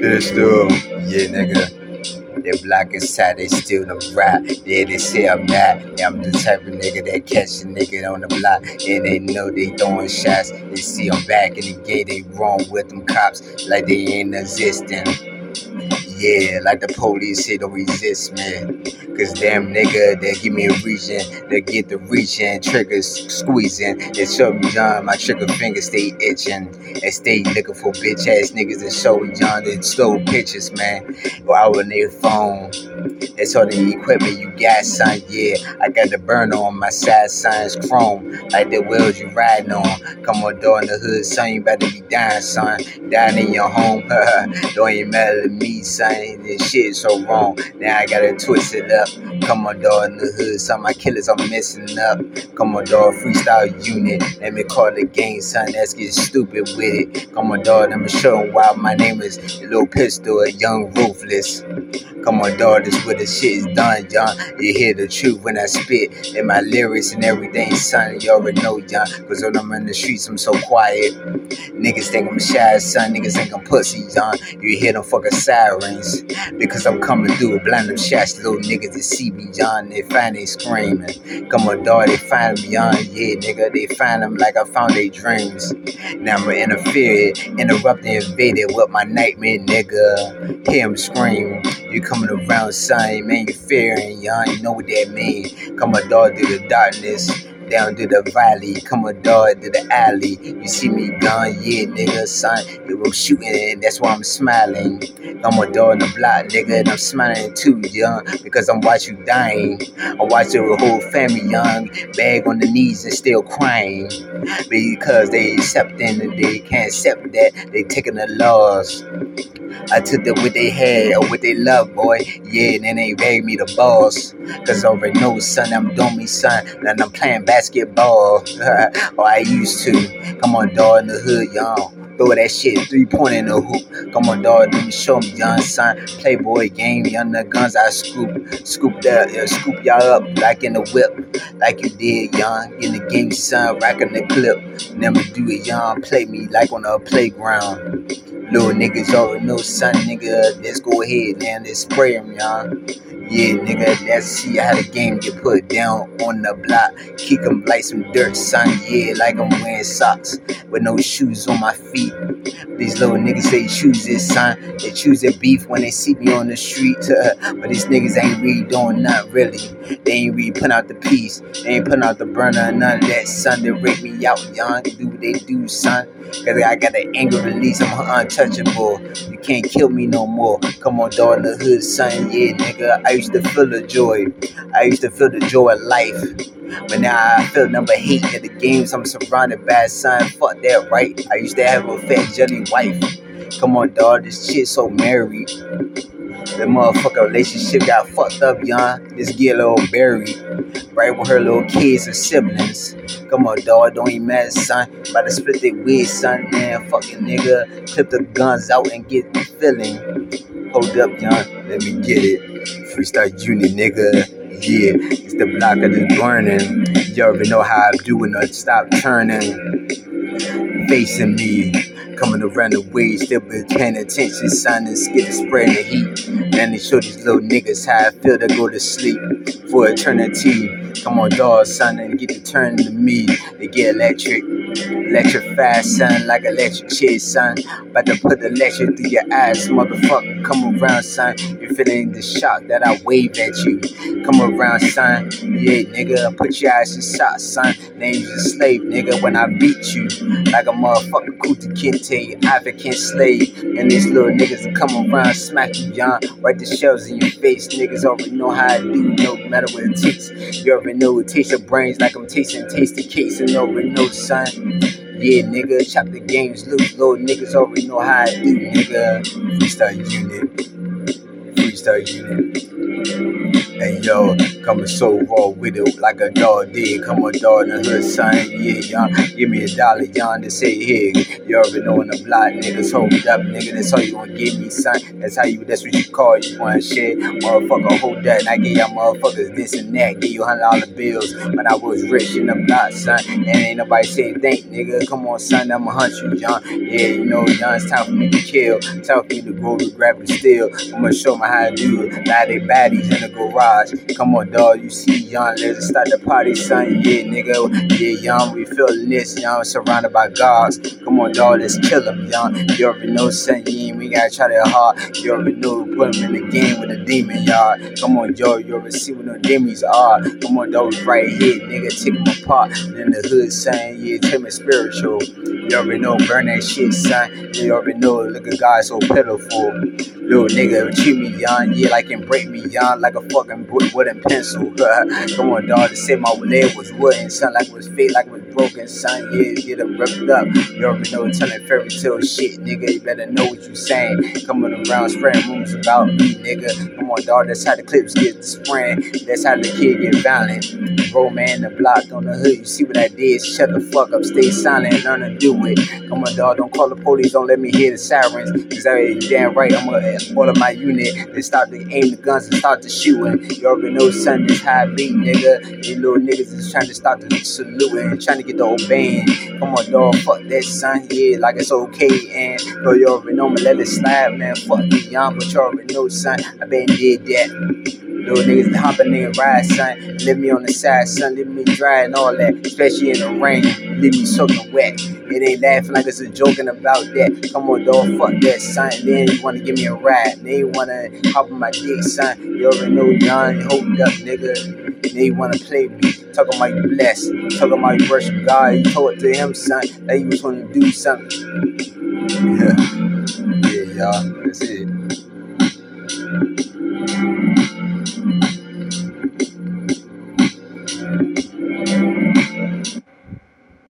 Pistol, yeah, nigga. They black inside, they still the rap. Yeah, they say I'm mad. Yeah, I'm the type of nigga that catch a nigga on the block. And they know they throwing shots. They see I'm back in the gate, they wrong with them cops like they ain't existing. Yeah, like the police say don't resist, man. Cause damn nigga, they give me a reason. They get the reaching, triggers squeezing. They show me John, my trigger fingers stay itching. And stay looking for bitch ass niggas that show John that stole pictures, man. Go out on their phone. That's all the equipment you got, son. Yeah, I got the burner on my side, signs chrome. Like the wheels you riding on. Come on, door in the hood, son. You better be dying, son. Dying in your home. don't even matter to me, son. This shit is so wrong. Now I gotta twist it up. Come on, dog, in the hood. Some of my killers are messing up. Come on, dog, freestyle unit. Let me call the game, son. Let's get stupid with it. Come on, dog, let me show them why my name is Little Pistol, a young ruthless. Come on, dog, this where the shit is done, John. You hear the truth when I spit in my lyrics and everything, son. You already know, John. Cause when I'm in the streets, I'm so quiet. Niggas think I'm shy, son. Niggas think I'm pussy, John. You hear them fucking sirens. Because I'm coming through, a blind them shots, little niggas that see me, John. They find they screaming. Come on, dog, they find me, John. Yeah, nigga, they find them like I found their dreams. Now I'm interfere, interrupting, invaded with my nightmare, nigga. Hear them scream. You coming around, son, man, you fearing, young. You know what that mean. Come on, dog, through the darkness down to the valley, come a dog to the alley. You see me gone, yeah, nigga, son. You I'm shooting, and that's why I'm smiling. I'm a dog in the block, nigga, and I'm smiling too, young, because I'm watching you dying. I watch your whole family, young, bag on the knees and still crying. Because they accepting and they can't accept that they taking the laws. I took them with they head or with they love, boy. Yeah, and then they made me the boss. Cause I already son, I'm doing me, son. And I'm playing basketball. or I used to. Come on, dog, in the hood, y'all. Throw that shit three point in the hoop. Come on, dog, let me show me, young son. Playboy game, young the guns I scoop, scoop that, uh, scoop y'all up like in the whip, like you did, young. In the game, son, rocking the clip. Never do it, young. Play me like on a playground. Little niggas already know, son, nigga. Let's go ahead, man. Let's spray them, y'all. Yeah, nigga, let's see how the game get put down on the block. Kick 'em like some dirt, son. Yeah, like I'm wearing socks with no shoes on my feet. These little niggas say choose this, son. They choose their beef when they see me on the street. But these niggas ain't really doing nothing, really. They ain't really putting out the piece. They ain't putting out the burner, none of that, son. They rake me out, young. Do what they do, son. Cause I got an anger release, I'm untouchable. You can't kill me no more. Come on, dog, in the hood, son. Yeah, nigga. I used to feel the joy. I used to feel the joy of life. But now I feel number hate at the games I'm surrounded by, son. Fuck that, right? I used to have a fat jelly wife. Come on, dog, this shit so married. The motherfucker relationship got fucked up, young. This girl little buried. Right with her little kids and siblings. Come on, dog, don't even matter, son. About to split their wig, son. Man, fucking nigga. Clip the guns out and get the feeling. Hold up, young. Let me get it. Freestyle unit, nigga. Yeah, it's the block of the burning. You already know how I'm doing. Stop turning. Facing me. Coming around the way, still been paying attention, son, and scared to spread the heat. Then they show these little niggas how I feel to go to sleep for eternity. Come on, dog, son, and get to turn to me. They get electric. Electric fast, son, like electric chair, son. About to put the electric through your eyes, motherfucker. Come around, son. You're feeling the shock that I wave at you. Come around, son. Yeah, nigga, put your eyes in socks, son. Name's a slave, nigga, when I beat you. Like a motherfucker, Kunta Kinte, you African slave. And these little niggas will come around, smack you, young. Right the shells in your face. Niggas already know how I do, no matter what it takes. You already know it tastes your brains like I'm tasting tasty cakes and already know, son. Yeah, nigga, chop the games loose. Little niggas already know how I do, nigga. Freestyle unit. Freestyle unit. Hey, yo, Coming so raw with it like a dog did. Come on, in the hood, son. Yeah, young. Give me a dollar, young, to say here. You already know in the block, niggas hold up, nigga. That's all you gonna give me, son. That's how you, that's what you call you want shit. Motherfucker, hold that. And I give y'all motherfuckers this and that. Give you hundred dollar bills. When I was rich in the block, son. And ain't nobody say thank, nigga. Come on, son. I'ma hunt you, young. Yeah, you know, young, it's time for me to kill. Time for me to go to grab the steel. I'm gonna show me how to do it. Now they baddies in the garage. Come on, dog. You see, young, let's start the party, son. Yeah, nigga. Yeah, young, we feeling this, young, surrounded by gods. Come on, dog, let's kill them, young. You already know, son, you we gotta try that hard. You already know, put them in the game with a demon, y'all. Come on, yo. you already see what the demons are. Come on, dog, right here, nigga, take them In the hood, saying, yeah, tell me spiritual. You already know, burn that shit, son. You already know, look at God so pitiful. Little nigga, treat me young, yeah, like and break me young, like a fucking wooden pencil. Come on, dog, to say my leg was wooden, son, like it was fake, like it was broken, son, yeah, get them ripped up. You already know, telling fairy tale shit, nigga, you better know what you saying. Coming around, spreading rumors about me, nigga. Come on, dog, that's how the clips get spread, that's how the kid get violent. Bro, man, the block on the hood, you see what I did? Shut the fuck up, stay silent, learn to do it. Come on, dog, don't call the police, don't let me hear the sirens. Cause I ain't damn right, I'm gonna order my unit. They start to aim the guns and start to shooting. You already know, son, this how I nigga. These little niggas is trying to start to saluting, trying to get the obeying. Come on, dog, fuck that, son, yeah, like it's okay. And, bro, you already know me, let it slide, man. Fuck me, young, but you already know, son, I been did that. Little niggas hopping in ride, son. Leave me on the side, son. Leave me dry and all that. Especially in the rain. Leave me soaking wet. It ain't laughing like it's a joking about that. Come on, dog, fuck that, son. Then you wanna give me a ride. Then you wanna hop on my dick, son. You already know, young, hold up, nigga. Then you wanna play me. Talking about you blessed. Talking about you worship God. You told it to him, son, that you was gonna do something. Yeah, yeah, y'all. That's it.